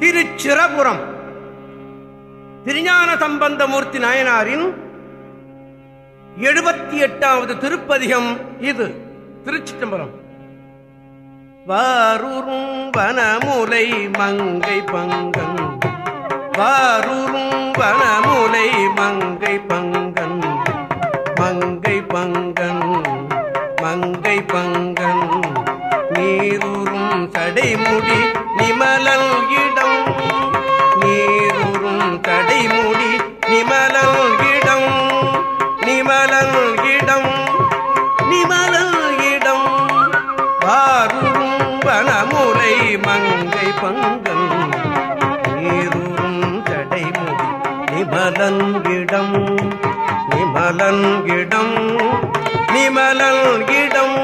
திருச்சிரபுரம். திருஞான சம்பந்தமூர்த்தி நாயனாரின் எழுபத்தி எட்டாவது திருப்பதிகம் இது. திருச்சிட்டம்பரம் வாரூரும் வனமுலை மங்கை பங்கன். வாரூரும் நிமலல் இடம் நிமலல் இடம். வாரூரும் வனமுலை மங்கை பங்கன் நீரும் தடைமுடி. நிமலங்கிடம் நிமலங்கிடம் இடம்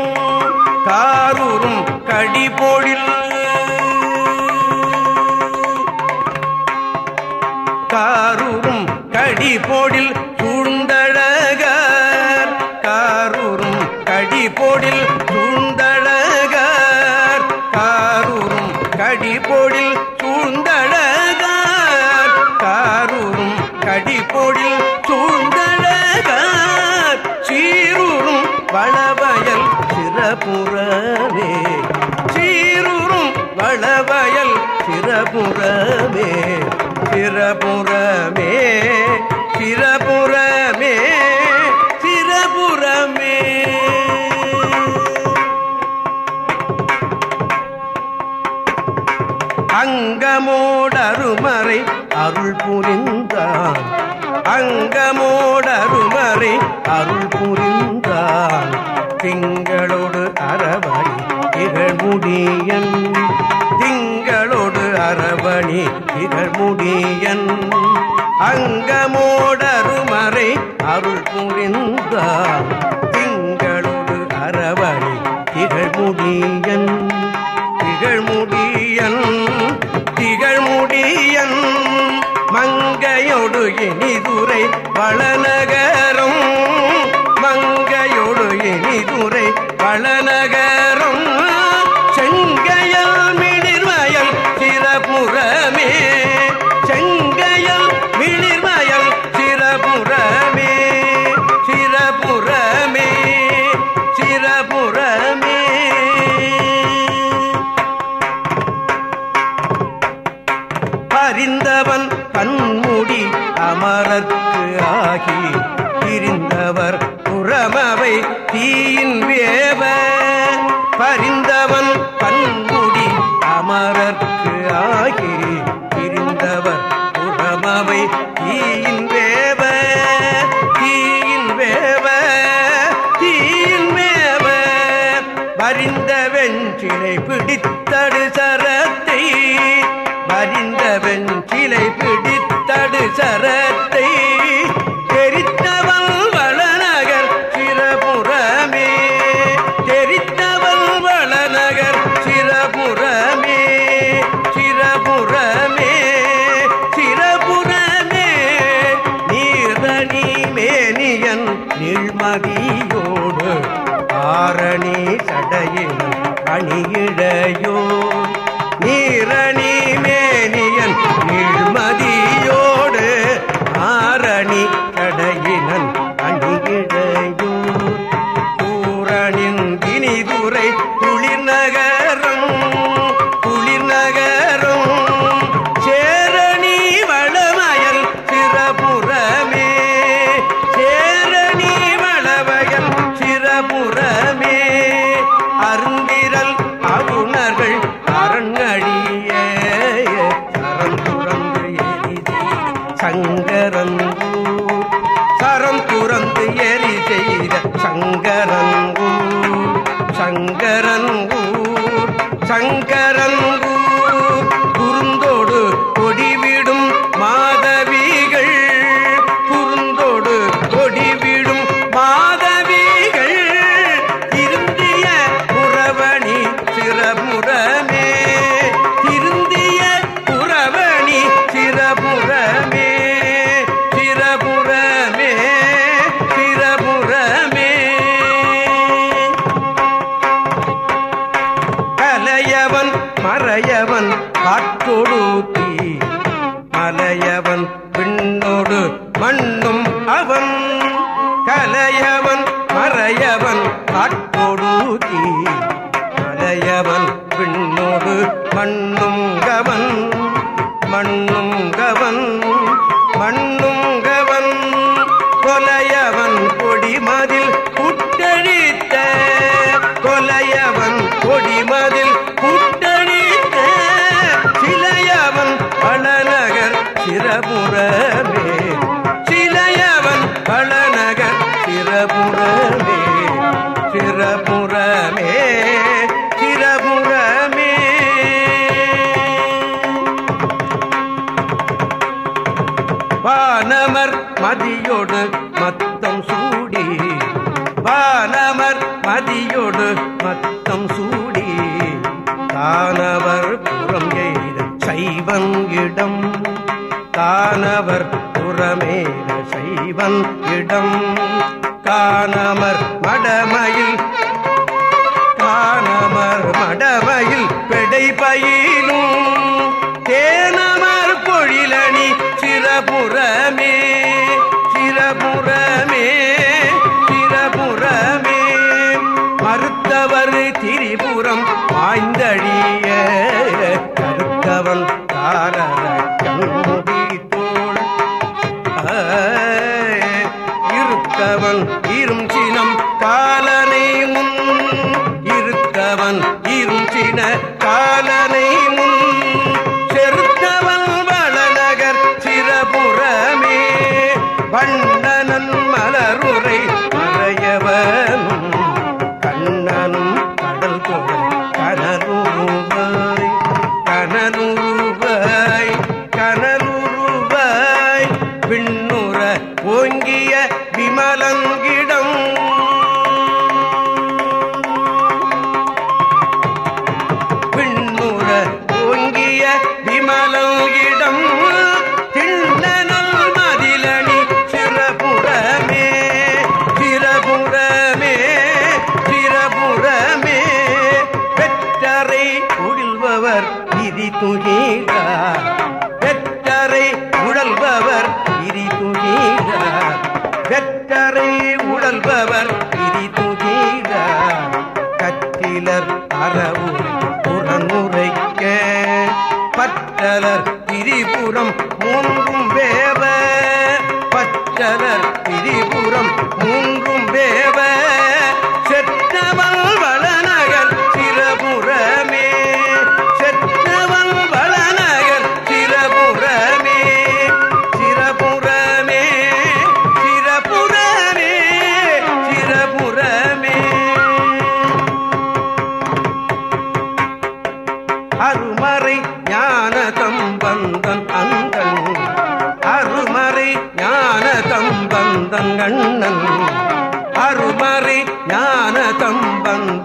காரூரும் கடிபோடில் காரூரும் கடிபோடில் கடிபொடில் சூழ்ந்தழகார். காரூரும் கடிபொடில் சூழ்ந்தழகார். காரூரும் கடிபொடில் சூழ்ந்தழகார். சீரூரும் வளவயல் சிறப்புறவே. சீரூரும் வளவயல் சிறப்புறமே சிறப்புறமே சிறபுற அங்கமோடருமறை அருள் புரிந்தான். அங்கமோடருமறை அருள் புரிந்தான். திங்களோடு அறவழி திகழ்முடியன். திங்களோடு அறவழி திகழ்முடியன். அங்கமோடருமறை அருள் புரிந்தான். திங்களோடு அறவழி திகழ்முடியன் திகழ்முடியன். திகழ்முடியன் மங்கையொடு இனிதுரை வளநகரம். மங்கையொடு இனிதுரை வளநகரம். அறிந்தவன் கண்மூடி அமரத்து ஆகி பிரிந்தவர் புறமவை தீயின் வேவ. பறிந்தவன் கண்மூடி அமரர்க்கு ஆகி பிரிந்தவர் புறமவை தீயின் வேவ. தீயின் வேவ தீயின் வேவ. வரிந்த வெஞ்சிலை பிடித்தடு சர அடியோடு ஆரணி சடையின் அணியிழையோ நீரணி மேனியன் நீழ்மதியோடு ஆரணி சடையினன் அணியிழையோ பூரணின் இனிதுரை துளிர் நகர் காட்கொடுக்கி மலையவன் பின்னோடு மண்ணும் கவன் மண்ணும் கவன் மண்ணும் கவன். கொலையவன் கொடிமதில் புட்டழித்த கொலையவன் கொடிமதில் புட்ட வானமர் மதியோடு மத்தம் சூடி. வானமர் மதியோடு மத்தம் சூடி. தானவர் புறம் எய்த சைவங்கிடம். தானவர் புறமேத சைவன் காணமர் மடமயில் காணமர் மடமயில் பெடைபயில் ஆன் இருஞ்சின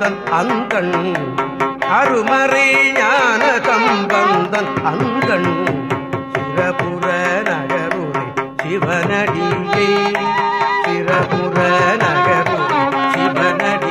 சம்பந்தன் அங்கண். அருமறை ஞான சம்பந்தன் அங்கண். சிறபுர நகருரை சிவனடியை. சிறபுர நகருரை சிவனடி